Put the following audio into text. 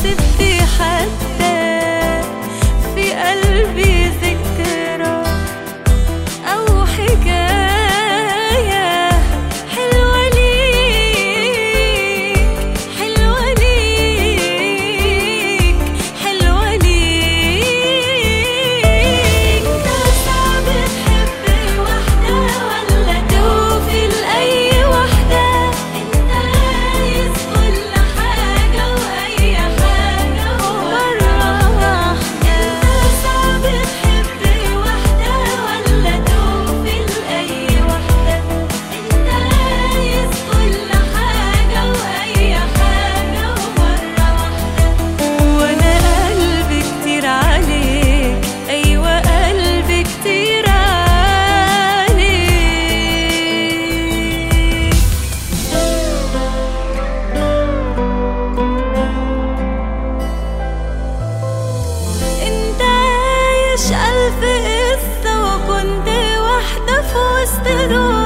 ولا سبت حتى Este